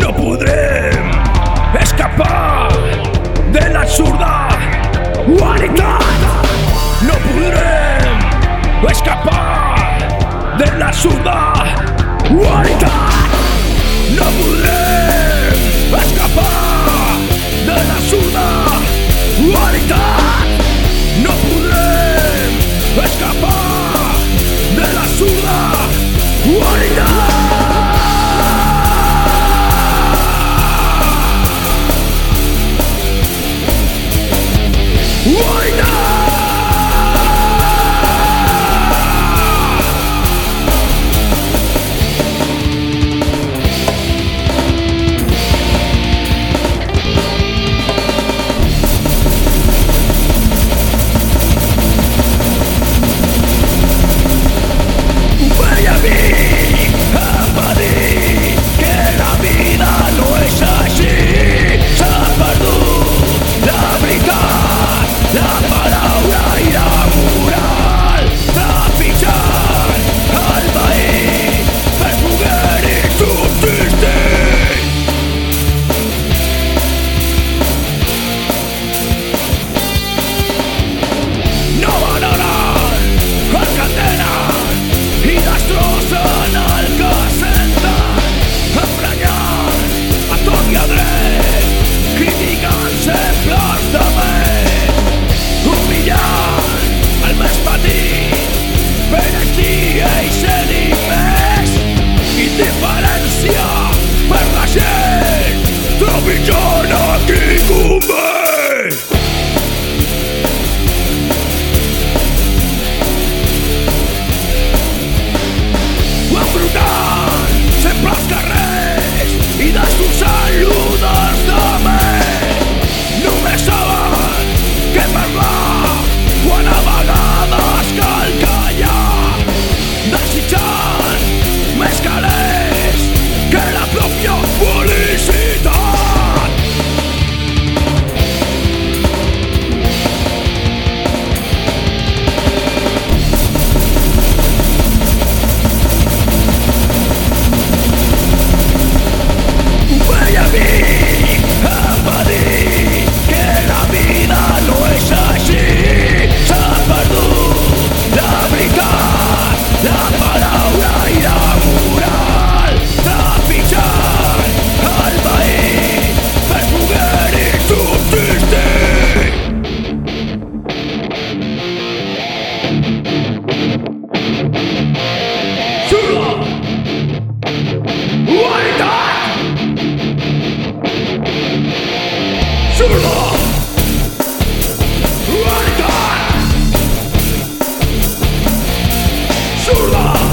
No podré escapar de la absurda humanidad. No podré escapar de la absurda humanidad. Shula!